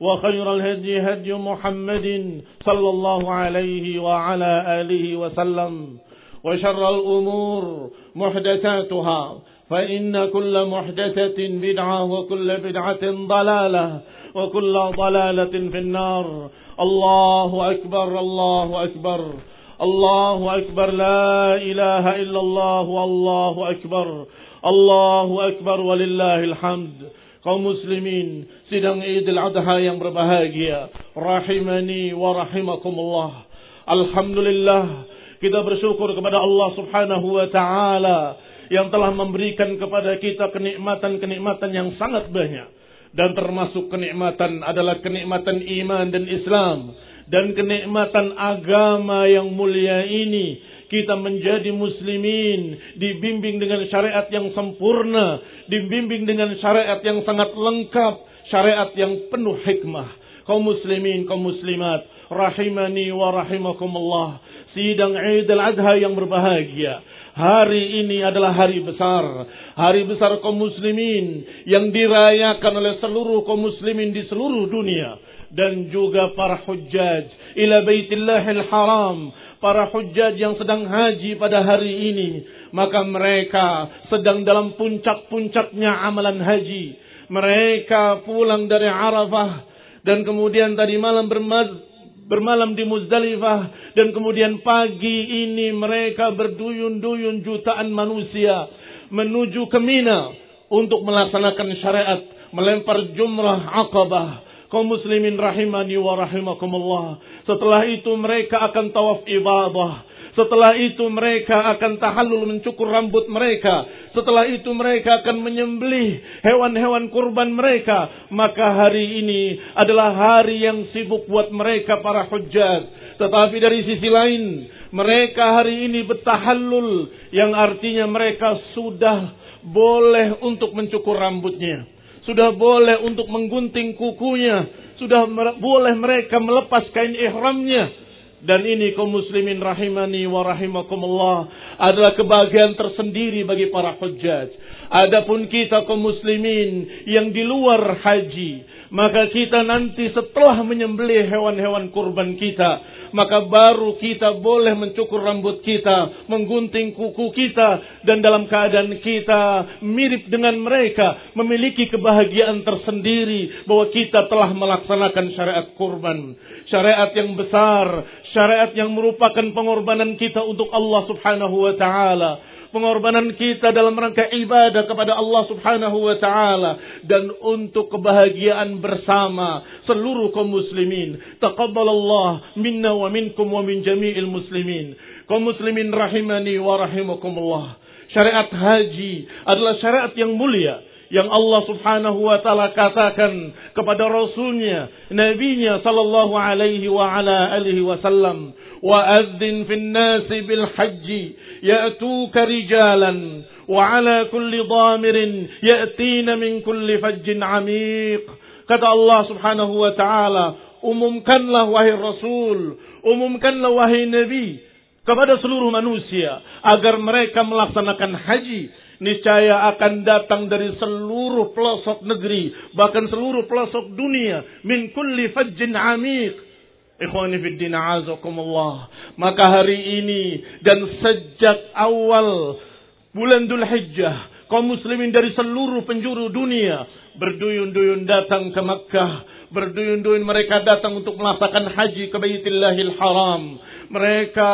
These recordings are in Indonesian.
وخير الهدي هدي محمد صلى الله عليه وعلى آله وسلم. وشر الأمور محدثاتها فإن كل محدثة بدعة وكل بدعة ضلالة وكل ضلالة في النار. الله أكبر الله أكبر الله أكبر لا إله إلا الله والله أكبر الله أكبر ولله الحمد. Kaum muslimin sidang Idul Adha yang berbahagia. Rahimani wa rahimakumullah. Alhamdulillah kita bersyukur kepada Allah Subhanahu wa taala yang telah memberikan kepada kita kenikmatan-kenikmatan yang sangat banyak. Dan termasuk kenikmatan adalah kenikmatan iman dan Islam. Dan kenikmatan agama yang mulia ini kita menjadi muslimin dibimbing dengan syariat yang sempurna dibimbing dengan syariat yang sangat lengkap syariat yang penuh hikmah kaum muslimin kaum muslimat rahimani wa rahimakumullah sidang Idul Adha yang berbahagia Hari ini adalah hari besar. Hari besar kaum muslimin yang dirayakan oleh seluruh kaum muslimin di seluruh dunia. Dan juga para hujjaj ila baitillahil haram. Para hujjaj yang sedang haji pada hari ini. Maka mereka sedang dalam puncak-puncaknya amalan haji. Mereka pulang dari Arafah. Dan kemudian tadi malam bermaz bermalam di Muzdalifah dan kemudian pagi ini mereka berduyun-duyun jutaan manusia menuju ke Mina untuk melaksanakan syariat melempar jumrah Aqabah kaum muslimin rahimani wa rahimakumullah setelah itu mereka akan tawaf ibadah setelah itu mereka akan tahallul mencukur rambut mereka. Setelah itu mereka akan menyembelih hewan-hewan kurban mereka. Maka hari ini adalah hari yang sibuk buat mereka para hujjat. Tetapi dari sisi lain, mereka hari ini bertahallul. Yang artinya mereka sudah boleh untuk mencukur rambutnya. Sudah boleh untuk menggunting kukunya. Sudah boleh mereka melepas kain ihramnya dan ini kaum muslimin rahimani wa rahimakumullah adalah kebahagiaan tersendiri bagi para hujjaj. Adapun kita kaum muslimin yang di luar haji, maka kita nanti setelah menyembelih hewan-hewan kurban kita, maka baru kita boleh mencukur rambut kita, menggunting kuku kita, dan dalam keadaan kita mirip dengan mereka, memiliki kebahagiaan tersendiri bahwa kita telah melaksanakan syariat kurban. Syariat yang besar, syariat yang merupakan pengorbanan kita untuk Allah Subhanahu wa taala pengorbanan kita dalam rangka ibadah kepada Allah Subhanahu wa taala dan untuk kebahagiaan bersama seluruh kaum muslimin. Taqabbalallah minna wa minkum wa min jami'il muslimin. Kaum muslimin rahimani wa rahimakumullah. Syariat haji adalah syariat yang mulia yang Allah Subhanahu wa taala katakan kepada rasulnya, nabinya sallallahu alaihi wa ala alihi wasallam, "Wa adzin fin nasi bil hajji rijalan wa ala kulli dhamirin ya'tina min kulli fajjin 'amiq." Kata Allah Subhanahu wa taala, umumkanlah wahai rasul, umumkanlah wahai nabi kepada seluruh manusia agar mereka melaksanakan haji niscaya akan datang dari seluruh pelosok negeri, bahkan seluruh pelosok dunia, min kulli fajjin amiq. Ikhwani fid din azakumullah. Maka hari ini dan sejak awal bulan Dhul Hijjah, kaum muslimin dari seluruh penjuru dunia berduyun-duyun datang ke Makkah, berduyun-duyun mereka datang untuk melaksanakan haji ke Baitillahil Haram. Mereka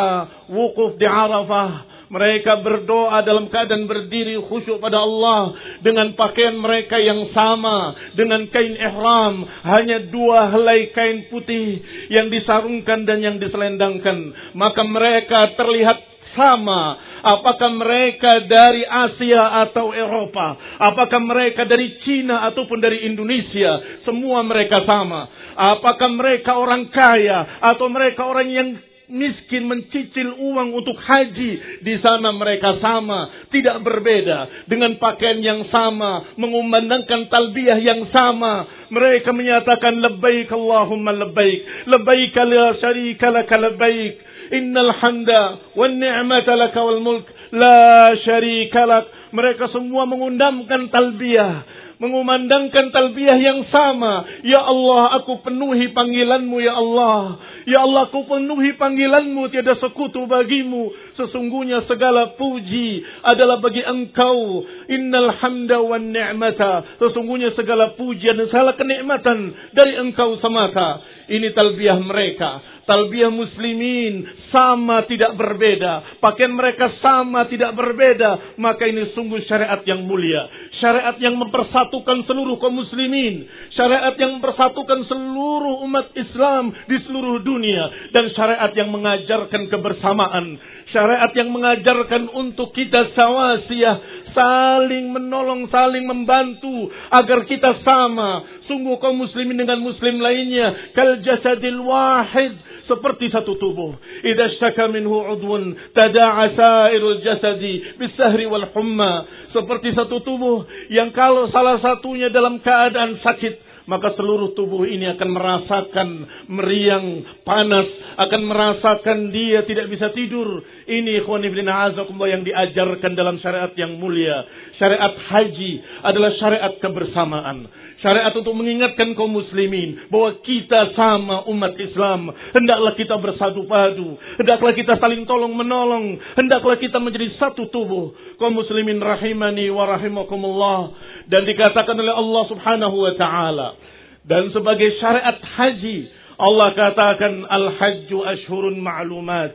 wukuf di Arafah, mereka berdoa dalam keadaan berdiri khusyuk pada Allah dengan pakaian mereka yang sama dengan kain ihram, hanya dua helai kain putih yang disarungkan dan yang diselendangkan. Maka mereka terlihat sama. Apakah mereka dari Asia atau Eropa? Apakah mereka dari Cina ataupun dari Indonesia? Semua mereka sama. Apakah mereka orang kaya atau mereka orang yang miskin mencicil uang untuk haji di sana mereka sama tidak berbeda dengan pakaian yang sama mengumandangkan talbiyah yang sama mereka menyatakan labbaik Allahumma labbaik labbaik la syarika laka labbaik innal hamda wan ni'mata laka wal mulk la syarika lak mereka semua mengundangkan talbiyah mengumandangkan talbiyah yang sama. Ya Allah, aku penuhi panggilanmu ya Allah. Ya Allah, aku penuhi panggilanmu, tiada sekutu bagimu. Sesungguhnya segala puji adalah bagi engkau. Innal hamda wa ni'mata. Sesungguhnya segala pujian dan segala kenikmatan dari engkau semata. Ini talbiyah mereka talbiyah muslimin sama tidak berbeda, pakaian mereka sama tidak berbeda, maka ini sungguh syariat yang mulia, syariat yang mempersatukan seluruh kaum muslimin, syariat yang mempersatukan seluruh umat Islam di seluruh dunia. Dan syariat yang mengajarkan kebersamaan, syariat yang mengajarkan untuk kita sawasiyah saling menolong, saling membantu agar kita sama. Sungguh kaum muslimin dengan muslim lainnya. Kal jasadil wahid seperti satu tubuh. Idza ishtaka minhu udwun tada'a sairul jasadi bisahri wal humma. Seperti satu tubuh yang kalau salah satunya dalam keadaan sakit maka seluruh tubuh ini akan merasakan meriang, panas, akan merasakan dia tidak bisa tidur. Ini ikhwan ibn azakumullah yang diajarkan dalam syariat yang mulia. Syariat haji adalah syariat kebersamaan. Syariat untuk mengingatkan kaum muslimin bahwa kita sama umat Islam. Hendaklah kita bersatu padu. Hendaklah kita saling tolong menolong. Hendaklah kita menjadi satu tubuh. Kaum muslimin rahimani wa rahimakumullah. Dan dikatakan oleh Allah subhanahu wa ta'ala. Dan sebagai syariat haji. Allah katakan al-hajju ashurun ma'lumat.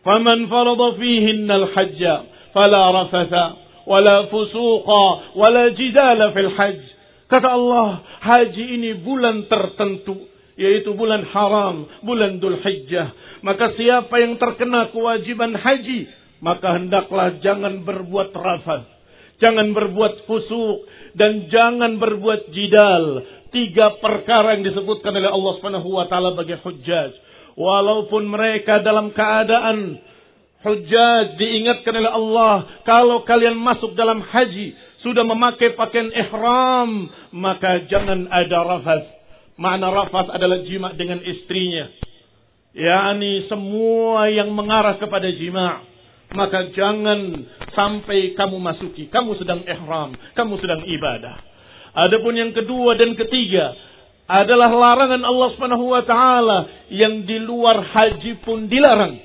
Faman farada fihinna al-hajja. Fala rafatha. Wala fusuqa. Wala jidala fil hajj. Kata Allah, haji ini bulan tertentu, yaitu bulan haram, bulan Dhul Hijjah. Maka siapa yang terkena kewajiban haji, maka hendaklah jangan berbuat rafat, jangan berbuat fusuk, dan jangan berbuat jidal. Tiga perkara yang disebutkan oleh Allah Subhanahu wa taala bagi hujjaj. Walaupun mereka dalam keadaan hujjaj diingatkan oleh Allah, kalau kalian masuk dalam haji, sudah memakai pakaian ihram, maka jangan ada rafas. Makna rafas adalah jima dengan istrinya. Yani semua yang mengarah kepada jima. Maka jangan sampai kamu masuki. Kamu sedang ihram. Kamu sedang ibadah. Adapun yang kedua dan ketiga adalah larangan Allah Subhanahu wa taala yang di luar haji pun dilarang.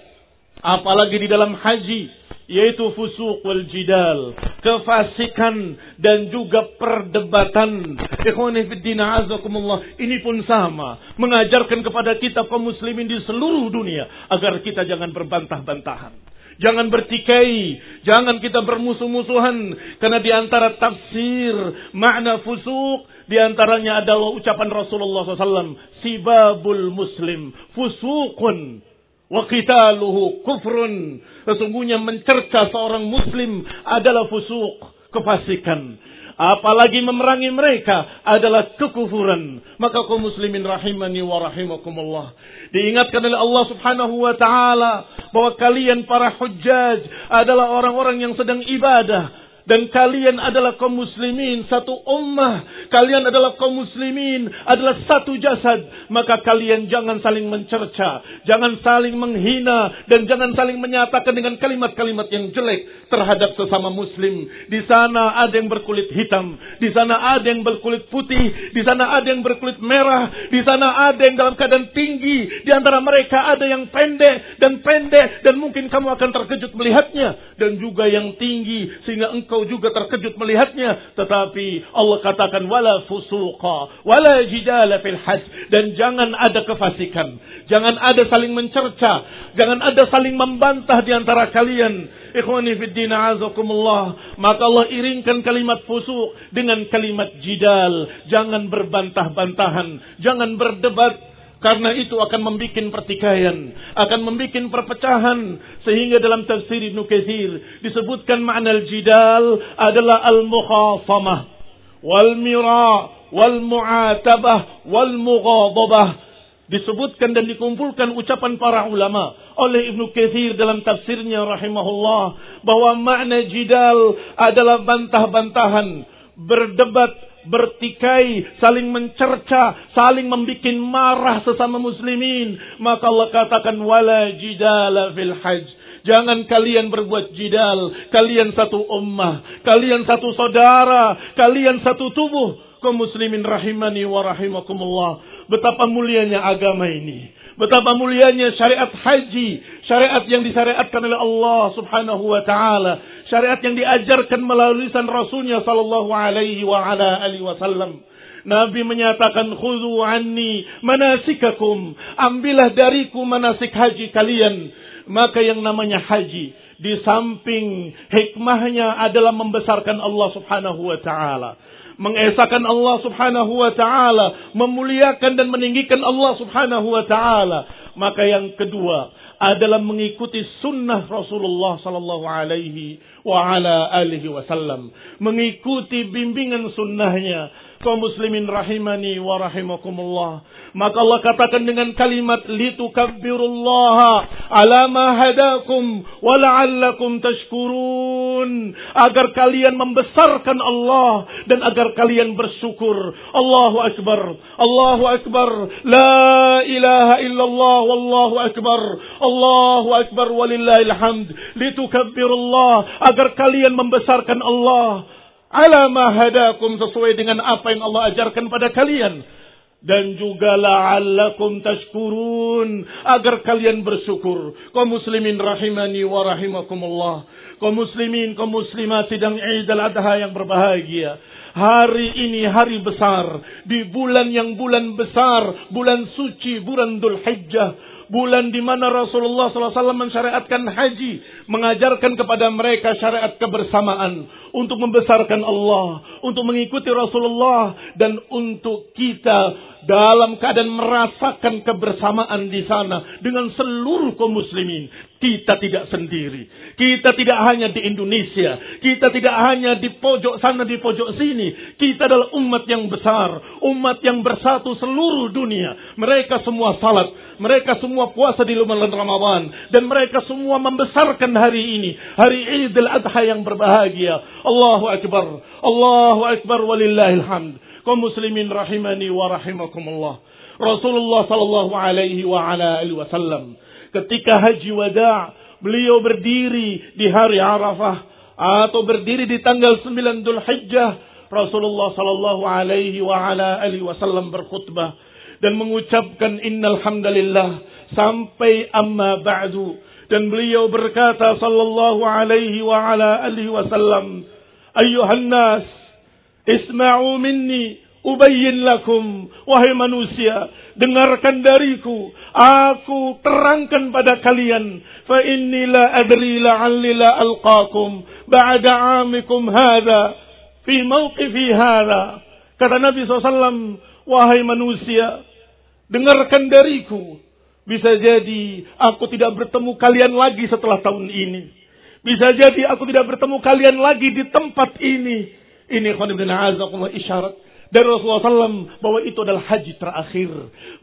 Apalagi di dalam haji yaitu fusuk wal jidal, kefasikan dan juga perdebatan. Ini pun sama, mengajarkan kepada kita kaum muslimin di seluruh dunia agar kita jangan berbantah-bantahan. Jangan bertikai, jangan kita bermusuh-musuhan karena di antara tafsir makna fusuk di antaranya adalah ucapan Rasulullah SAW, sibabul muslim fusukun Wa qitaluhu kufrun. Sesungguhnya mencerca seorang muslim adalah fusuk, kefasikan. Apalagi memerangi mereka adalah kekufuran. Maka kaum muslimin rahimani wa rahimakumullah. Diingatkan oleh Allah subhanahu wa ta'ala. Bahwa kalian para hujjaj adalah orang-orang yang sedang ibadah dan kalian adalah kaum muslimin satu ummah. Kalian adalah kaum muslimin adalah satu jasad. Maka kalian jangan saling mencerca jangan saling menghina dan jangan saling menyatakan dengan kalimat-kalimat yang jelek terhadap sesama muslim. Di sana ada yang berkulit hitam di sana ada yang berkulit putih di sana ada yang berkulit merah di sana ada yang dalam keadaan tinggi. Di antara mereka ada yang pendek dan pendek dan mungkin kamu akan terkejut melihatnya. Dan juga yang tinggi sehingga engkau engkau juga terkejut melihatnya. Tetapi Allah katakan wala fusuqa, wala jidala fil hajj. Dan jangan ada kefasikan. Jangan ada saling mencerca. Jangan ada saling membantah di antara kalian. Ikhwani fid din azakumullah. Maka Allah iringkan kalimat fusuk dengan kalimat jidal. Jangan berbantah-bantahan. Jangan berdebat karena itu akan membuat pertikaian, akan membuat perpecahan. Sehingga dalam tafsir Ibn Kathir disebutkan makna al-jidal adalah al-mukhasamah, wal-mira, wal-mu'atabah, wal-mughadabah. Disebutkan dan dikumpulkan ucapan para ulama oleh Ibnu Kathir dalam tafsirnya rahimahullah bahwa makna jidal adalah bantah-bantahan, berdebat, bertikai, saling mencerca, saling membuat marah sesama muslimin. Maka Allah katakan wala jidala fil hajj. Jangan kalian berbuat jidal. Kalian satu ummah. Kalian satu saudara. Kalian satu tubuh. Kau muslimin rahimani wa rahimakumullah. Betapa mulianya agama ini. Betapa mulianya syariat haji. Syariat yang disyariatkan oleh Allah subhanahu wa ta'ala syariat yang diajarkan melalui lisan Rasulnya sallallahu alaihi wa ala alihi wasallam. Nabi menyatakan khudhu anni manasikakum. Ambillah dariku manasik haji kalian. Maka yang namanya haji di samping hikmahnya adalah membesarkan Allah Subhanahu wa taala. Mengesahkan Allah Subhanahu wa taala, memuliakan dan meninggikan Allah Subhanahu wa taala. Maka yang kedua adalah mengikuti sunnah Rasulullah sallallahu alaihi wa ala alihi wasallam. Mengikuti bimbingan sunnahnya. Kaum muslimin rahimani wa rahimakumullah. Maka Allah katakan dengan kalimat litukabbirullaha ala ma hadakum wa la'allakum tashkurun agar kalian membesarkan Allah dan agar kalian bersyukur. Allahu akbar. Allahu akbar. La ilaha illallah wallahu akbar. Allahu akbar walillahil hamd. Litukabbirullah agar kalian membesarkan Allah ala ma sesuai dengan apa yang Allah ajarkan pada kalian dan juga la'allakum tashkurun agar kalian bersyukur. Kaum muslimin rahimani wa rahimakumullah. Kaum muslimin, kaum muslimat sidang Eid al-Adha yang berbahagia. Hari ini hari besar. Di bulan yang bulan besar. Bulan suci, bulan Dhul Hijjah bulan di mana Rasulullah SAW mensyariatkan haji, mengajarkan kepada mereka syariat kebersamaan untuk membesarkan Allah, untuk mengikuti Rasulullah dan untuk kita dalam keadaan merasakan kebersamaan di sana dengan seluruh kaum muslimin. Kita tidak sendiri. Kita tidak hanya di Indonesia. Kita tidak hanya di pojok sana, di pojok sini. Kita adalah umat yang besar. Umat yang bersatu seluruh dunia. Mereka semua salat. Mereka semua puasa di bulan Ramadan. Dan mereka semua membesarkan hari ini. Hari Idul Adha yang berbahagia. Allahu Akbar. Allahu Akbar walillahilhamd kaum muslimin rahimani wa rahimakumullah. Rasulullah sallallahu alaihi wa ala alihi wasallam ketika haji wada' beliau berdiri di hari Arafah atau berdiri di tanggal 9 Dhul Hijjah Rasulullah sallallahu alaihi wa ala alihi wasallam berkhutbah dan mengucapkan innal hamdalillah sampai amma ba'du dan beliau berkata sallallahu alaihi wa ala alihi wasallam ayyuhan nas Isma'u minni ubayyin lakum. Wahai manusia dengarkan dariku. Aku terangkan pada kalian. Fa inni la adri la'alli la alqakum. Ba'da amikum hadha fi mawqifi hadha. Kata Nabi SAW wahai manusia dengarkan dariku. Bisa jadi aku tidak bertemu kalian lagi setelah tahun ini. Bisa jadi aku tidak bertemu kalian lagi di tempat ini. Ini isyarat dari Rasulullah SAW bahwa itu adalah haji terakhir.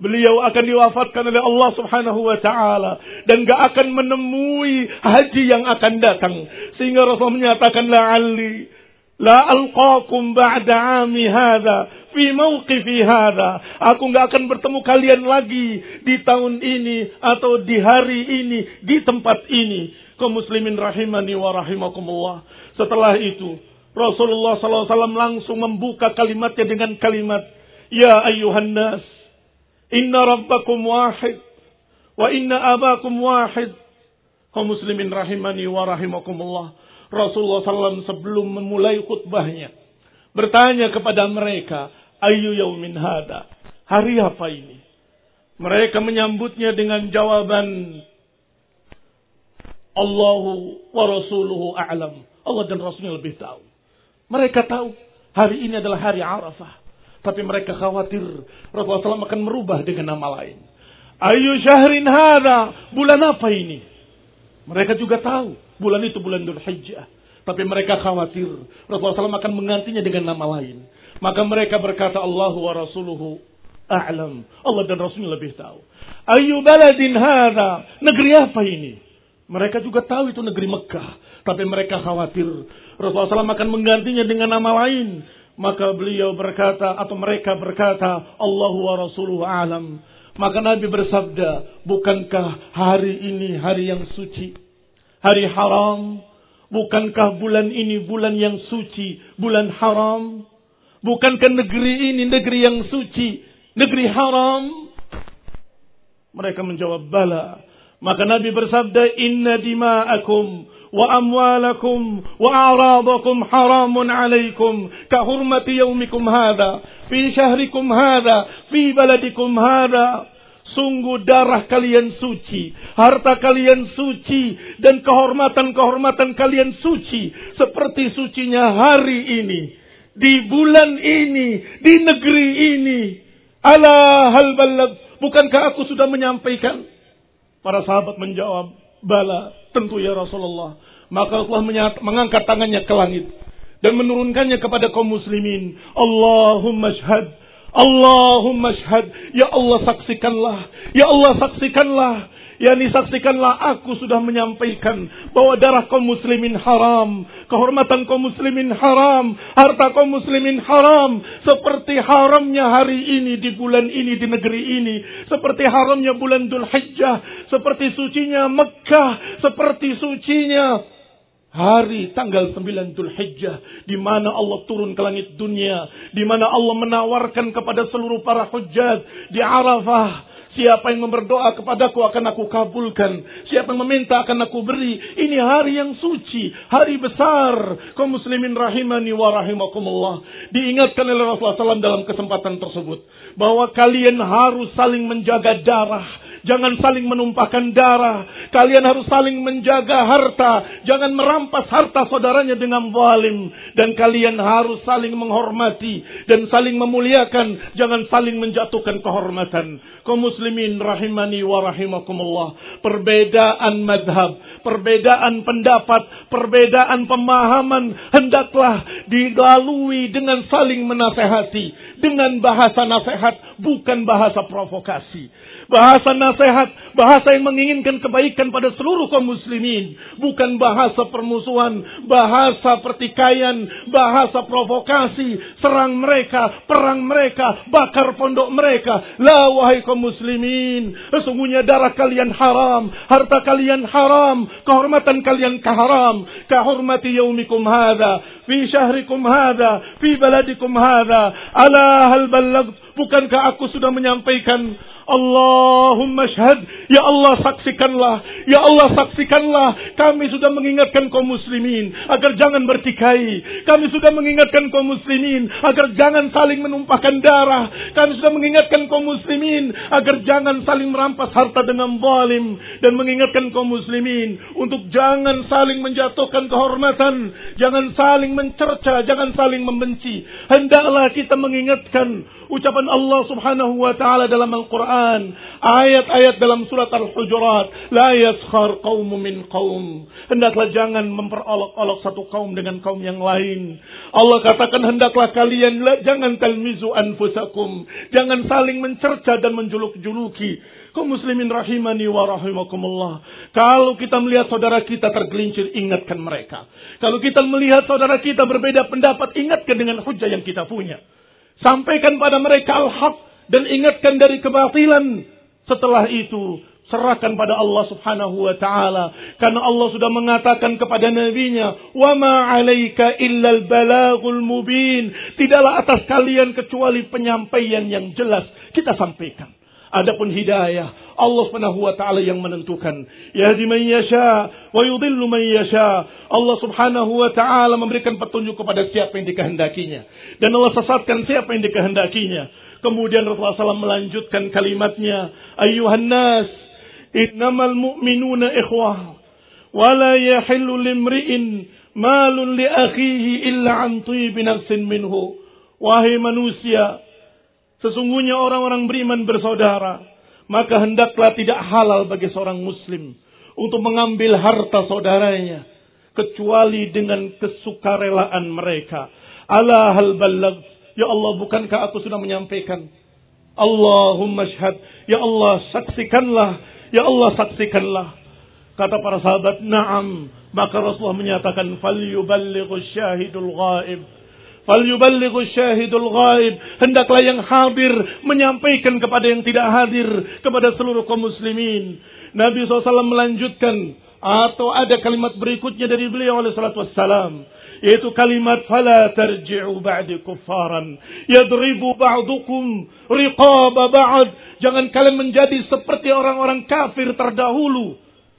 Beliau akan diwafatkan oleh Allah Subhanahu wa taala dan gak akan menemui haji yang akan datang. Sehingga Rasulullah menyatakan la'alli la alqakum ba'da 'ami hadha fi mawqifi hadha. Aku gak akan bertemu kalian lagi di tahun ini atau di hari ini di tempat ini. Kaum muslimin rahimani wa rahimakumullah. Setelah itu Rasulullah SAW langsung membuka kalimatnya dengan kalimat, Ya ayuhan nas, inna rabbakum wahid, wa inna abakum wahid. Kaum muslimin rahimani wa rahimakumullah. Rasulullah SAW sebelum memulai khutbahnya, bertanya kepada mereka, Ayu yaumin hada, hari apa ini? Mereka menyambutnya dengan jawaban, Allahu wa rasuluhu a'lam. Allah dan Rasulnya lebih tahu. Mereka tahu hari ini adalah hari Arafah. Tapi mereka khawatir Rasulullah SAW akan merubah dengan nama lain. Ayu syahrin hada. Bulan apa ini? Mereka juga tahu. Bulan itu bulan Dhul Hijjah. Tapi mereka khawatir Rasulullah SAW akan menggantinya dengan nama lain. Maka mereka berkata Allahu wa Rasuluhu a'lam. Allah dan Rasulnya lebih tahu. Ayu baladin hada. Negeri apa ini? Mereka juga tahu itu negeri Mekah. Tapi mereka khawatir Rasulullah SAW akan menggantinya dengan nama lain. Maka beliau berkata atau mereka berkata Allahu wa Rasuluhu alam. Maka Nabi bersabda, bukankah hari ini hari yang suci? Hari haram? Bukankah bulan ini bulan yang suci? Bulan haram? Bukankah negeri ini negeri yang suci? Negeri haram? Mereka menjawab, bala. Maka Nabi bersabda, inna dima'akum وأموالكم وأعراضكم حرام عليكم كحرمة يومكم هذا في شهركم هذا في بلدكم هذا Sungguh darah kalian suci, harta kalian suci, dan kehormatan-kehormatan kalian suci. Seperti sucinya hari ini, di bulan ini, di negeri ini. Ala hal balag, bukankah aku sudah menyampaikan? Para sahabat menjawab, bala, tentu ya Rasulullah. Maka Allah mengangkat tangannya ke langit dan menurunkannya kepada kaum muslimin. Allahumma syhad. Allahumma syhad. Ya Allah saksikanlah. Ya Allah saksikanlah yakni saksikanlah aku sudah menyampaikan bahwa darah kaum muslimin haram, kehormatan kaum muslimin haram, harta kaum muslimin haram, seperti haramnya hari ini di bulan ini di negeri ini, seperti haramnya bulan Dhul Hijjah, seperti sucinya Mekah, seperti sucinya hari tanggal 9 Dhul Hijjah di mana Allah turun ke langit dunia, di mana Allah menawarkan kepada seluruh para hujjat di Arafah Siapa yang berdoa kepadaku akan aku kabulkan. Siapa yang meminta akan aku beri. Ini hari yang suci. Hari besar. Kau muslimin rahimani wa rahimakumullah. Diingatkan oleh Rasulullah SAW dalam kesempatan tersebut. Bahwa kalian harus saling menjaga darah Jangan saling menumpahkan darah. Kalian harus saling menjaga harta. Jangan merampas harta saudaranya dengan zalim. Dan kalian harus saling menghormati dan saling memuliakan. Jangan saling menjatuhkan kehormatan. Kaum muslimin rahimani wa rahimakumullah. Perbedaan madhab, perbedaan pendapat, perbedaan pemahaman hendaklah dilalui dengan saling menasehati. Dengan bahasa nasihat, bukan bahasa provokasi. Bahasa nasihat, bahasa yang menginginkan kebaikan pada seluruh kaum muslimin. Bukan bahasa permusuhan, bahasa pertikaian, bahasa provokasi. Serang mereka, perang mereka, bakar pondok mereka. La wahai kaum muslimin. Sesungguhnya darah kalian haram, harta kalian haram, kehormatan kalian keharam. Kahormati yaumikum hadha, fi syahrikum hadha, fi baladikum hadha. Ala hal balagh. Bukankah aku sudah menyampaikan Allahumma syahad. Ya Allah saksikanlah. Ya Allah saksikanlah. Kami sudah mengingatkan kaum muslimin. Agar jangan bertikai. Kami sudah mengingatkan kaum muslimin. Agar jangan saling menumpahkan darah. Kami sudah mengingatkan kaum muslimin. Agar jangan saling merampas harta dengan zalim. Dan mengingatkan kaum muslimin. Untuk jangan saling menjatuhkan kehormatan. Jangan saling mencerca. Jangan saling membenci. Hendaklah kita mengingatkan ucapan Allah subhanahu wa ta'ala dalam Al-Quran Al-Quran. Ayat-ayat dalam surat Al-Hujurat. La yaskhar qawmu min qawm. Hendaklah jangan memperolok-olok satu kaum dengan kaum yang lain. Allah katakan hendaklah kalian jangan talmizu anfusakum. Jangan saling mencerca dan menjuluk-juluki kaum muslimin rahimani wa rahimakumullah. Kalau kita melihat saudara kita tergelincir, ingatkan mereka. Kalau kita melihat saudara kita berbeda pendapat, ingatkan dengan hujah yang kita punya. Sampaikan pada mereka al-haq dan ingatkan dari kebatilan. Setelah itu, serahkan pada Allah Subhanahu wa taala karena Allah sudah mengatakan kepada nabinya wa ma 'alaika illal balagul mubin tidaklah atas kalian kecuali penyampaian yang jelas kita sampaikan Adapun hidayah, Allah Subhanahu wa taala yang menentukan. Yahdi man yasha wa yudhillu man yasha. Allah Subhanahu wa taala memberikan petunjuk kepada siapa yang dikehendakinya dan Allah sesatkan siapa yang dikehendakinya. Kemudian Rasulullah SAW melanjutkan kalimatnya, Ayuhan nas, innamal mu'minuna ikhwah, wa la yahillu limri'in malun li akhihi illa an tibi nafsin minhu. Wahai manusia, Sesungguhnya orang-orang beriman bersaudara. Maka hendaklah tidak halal bagi seorang muslim. Untuk mengambil harta saudaranya. Kecuali dengan kesukarelaan mereka. Ala hal balag. Ya Allah bukankah aku sudah menyampaikan. Allahumma syhad. Ya Allah saksikanlah. Ya Allah saksikanlah. Kata para sahabat, na'am. Maka Rasulullah menyatakan, fal yuballighu syahidul ghaib Falyuballighu syahidul ghaib. Hendaklah yang hadir menyampaikan kepada yang tidak hadir. Kepada seluruh kaum muslimin. Nabi SAW melanjutkan. Atau ada kalimat berikutnya dari beliau oleh salatu wassalam. Yaitu kalimat fala tarji'u ba'di kuffaran. Yadribu ba'dukum riqaba ba'd. Jangan kalian menjadi seperti orang-orang kafir terdahulu.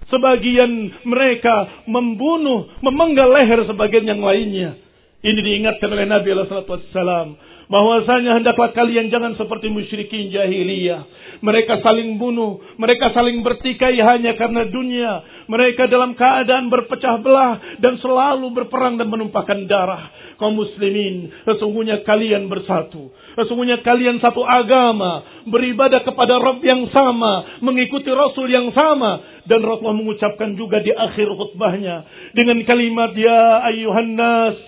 Sebagian mereka membunuh, memenggal leher sebagian yang lainnya. Ini diingatkan oleh Nabi SAW. Bahwasanya hendaklah kalian jangan seperti musyrikin jahiliyah. Mereka saling bunuh. Mereka saling bertikai hanya karena dunia. Mereka dalam keadaan berpecah belah. Dan selalu berperang dan menumpahkan darah. Kaum muslimin. Sesungguhnya kalian bersatu. Sesungguhnya kalian satu agama. Beribadah kepada Rabb yang sama. Mengikuti Rasul yang sama. Dan Rasulullah mengucapkan juga di akhir khutbahnya. Dengan kalimat Ya ayuhan nas.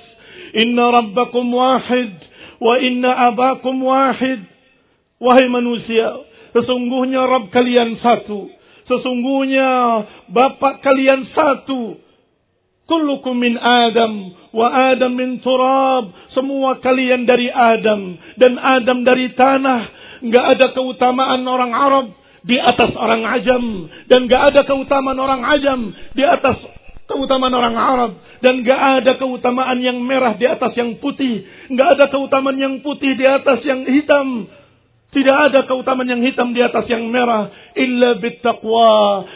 Inna rabbakum wahid wa inna abakum wahid. Wahai manusia, sesungguhnya Rabb kalian satu. Sesungguhnya Bapak kalian satu. Kullukum min Adam wa Adam min turab. Semua kalian dari Adam dan Adam dari tanah. Enggak ada keutamaan orang Arab di atas orang Ajam dan enggak ada keutamaan orang Ajam di atas keutamaan orang Arab dan gak ada keutamaan yang merah di atas yang putih, gak ada keutamaan yang putih di atas yang hitam. Tidak ada keutamaan yang hitam di atas yang merah illa bittaqwa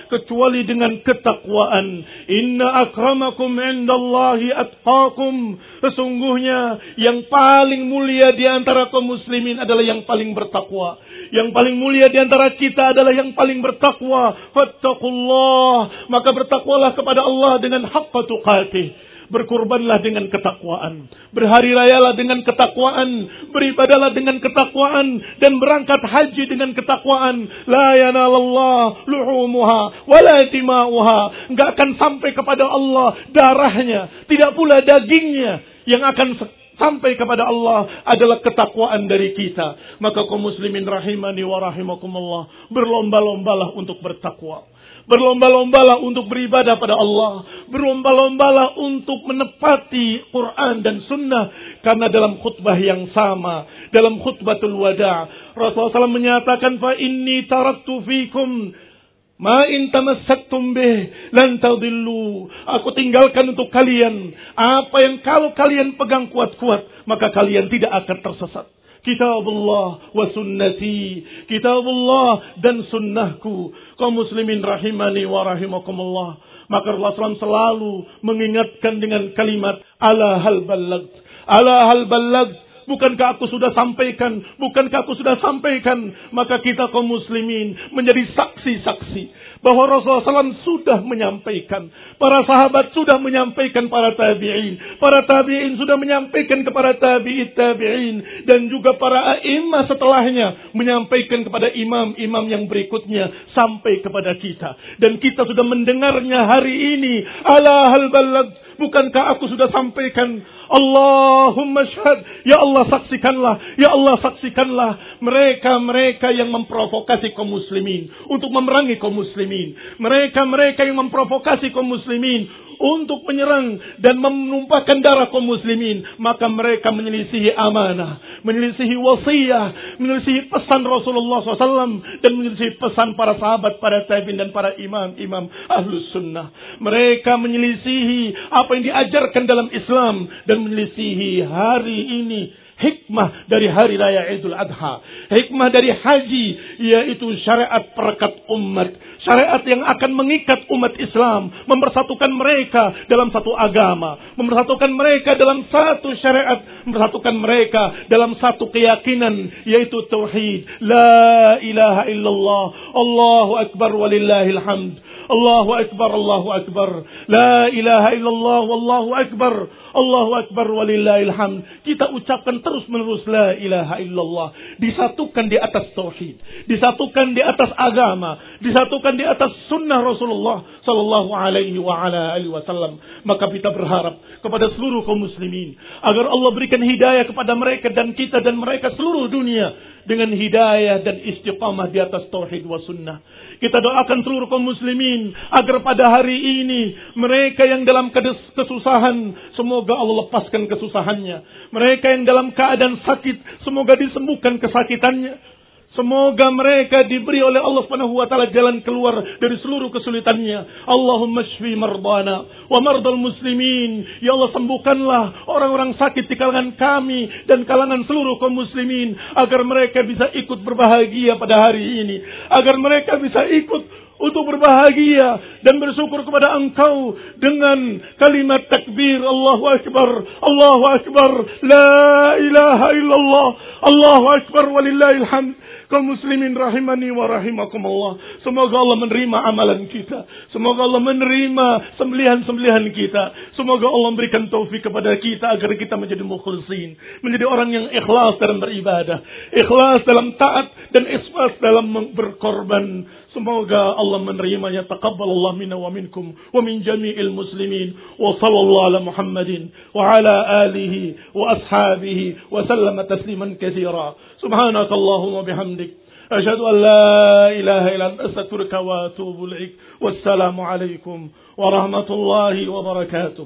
kecuali dengan ketakwaan. Inna akramakum indallahi atqakum. Sesungguhnya yang paling mulia di antara kaum muslimin adalah yang paling bertakwa. Yang paling mulia di antara kita adalah yang paling bertakwa. Fattaqullah. Maka bertakwalah kepada Allah dengan haqqa tuqatih. Berkurbanlah dengan ketakwaan. Berhari rayalah dengan ketakwaan. Beribadalah dengan ketakwaan. Dan berangkat haji dengan ketakwaan. La yanalallah luhumuha wala tima'uha. Enggak akan sampai kepada Allah darahnya. Tidak pula dagingnya. Yang akan sampai kepada Allah adalah ketakwaan dari kita. Maka kaum muslimin rahimani wa rahimakumullah. Berlomba-lombalah untuk bertakwa. Berlomba-lombalah untuk beribadah pada Allah. Berlomba-lombalah untuk menepati Quran dan Sunnah. Karena dalam khutbah yang sama. Dalam khutbatul wada' Rasulullah SAW menyatakan, Fa inni taraktu fikum Ma in tamassaktum bih lan tadillu. Aku tinggalkan untuk kalian apa yang kalau kalian pegang kuat-kuat maka kalian tidak akan tersesat. Kitabullah wa sunnati. Kitabullah dan sunnahku. Kaum muslimin rahimani wa rahimakumullah. Maka Rasulullah selalu mengingatkan dengan kalimat ala hal balagh. Ala hal balagh. Bukankah aku sudah sampaikan? Bukankah aku sudah sampaikan? Maka kita kaum muslimin menjadi saksi-saksi bahwa Rasulullah SAW sudah menyampaikan. Para sahabat sudah menyampaikan para tabi'in. Para tabi'in sudah menyampaikan kepada tabi'it tabi'in. Dan juga para a'imah setelahnya menyampaikan kepada imam-imam yang berikutnya sampai kepada kita. Dan kita sudah mendengarnya hari ini. Ala hal. Bukankah aku sudah sampaikan Allahumma syahad. Ya Allah saksikanlah. Ya Allah saksikanlah. Mereka-mereka yang memprovokasi kaum muslimin. Untuk memerangi kaum muslimin. Mereka-mereka yang memprovokasi kaum muslimin untuk menyerang dan menumpahkan darah kaum muslimin, maka mereka menyelisihi amanah, menyelisihi wasiat, menyelisihi pesan Rasulullah SAW dan menyelisihi pesan para sahabat, para tabi'in dan para imam-imam ahlus sunnah. Mereka menyelisihi apa yang diajarkan dalam Islam dan menyelisihi hari ini hikmah dari hari raya Idul Adha, hikmah dari haji yaitu syariat perekat umat, syariat yang akan mengikat umat Islam, mempersatukan mereka dalam satu agama, mempersatukan mereka dalam satu syariat, mempersatukan mereka dalam satu keyakinan yaitu tauhid. La ilaha illallah, Allahu akbar walillahil hamd. Allahu akbar, Allahu akbar. La ilaha illallah wallahu akbar. Allahu akbar walillahil hamd. Kita ucapkan terus menerus la ilaha illallah. Disatukan di atas tauhid, disatukan di atas agama, disatukan di atas sunnah Rasulullah sallallahu alaihi wa ala alihi wasallam. Maka kita berharap kepada seluruh kaum muslimin agar Allah berikan hidayah kepada mereka dan kita dan mereka seluruh dunia dengan hidayah dan istiqamah di atas tauhid wa sunnah. Kita doakan seluruh kaum muslimin agar pada hari ini mereka yang dalam kesusahan semoga Allah lepaskan kesusahannya. Mereka yang dalam keadaan sakit semoga disembuhkan kesakitannya. Semoga mereka diberi oleh Allah Subhanahu wa taala jalan keluar dari seluruh kesulitannya. Allahumma shfi mardana wa mardal muslimin. Ya Allah sembuhkanlah orang-orang sakit di kalangan kami dan kalangan seluruh kaum muslimin agar mereka bisa ikut berbahagia pada hari ini. Agar mereka bisa ikut untuk berbahagia dan bersyukur kepada engkau dengan kalimat takbir Allahu Akbar Allahu Akbar La ilaha illallah Allahu Akbar walillahil hamd kaum muslimin rahimani wa rahimakumullah. Semoga Allah menerima amalan kita. Semoga Allah menerima sembelihan-sembelihan kita. Semoga Allah memberikan taufik kepada kita agar kita menjadi mukhlisin. Menjadi orang yang ikhlas dalam beribadah. Ikhlas dalam taat dan ikhlas dalam berkorban. Semoga Allah menerimanya. Taqabbal minna wa minkum wa min jami'il muslimin. Wa sallallahu ala Muhammadin wa ala alihi wa ashabihi wa sallama tasliman kathira. سبحانك اللهم وبحمدك أشهد أن لا إله إلا أنت أستغفرك وأتوب إليك والسلام عليكم ورحمة الله وبركاته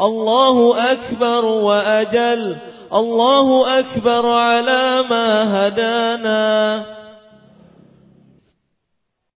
الله أكبر وأجل. الله أكبر على ما هدانا.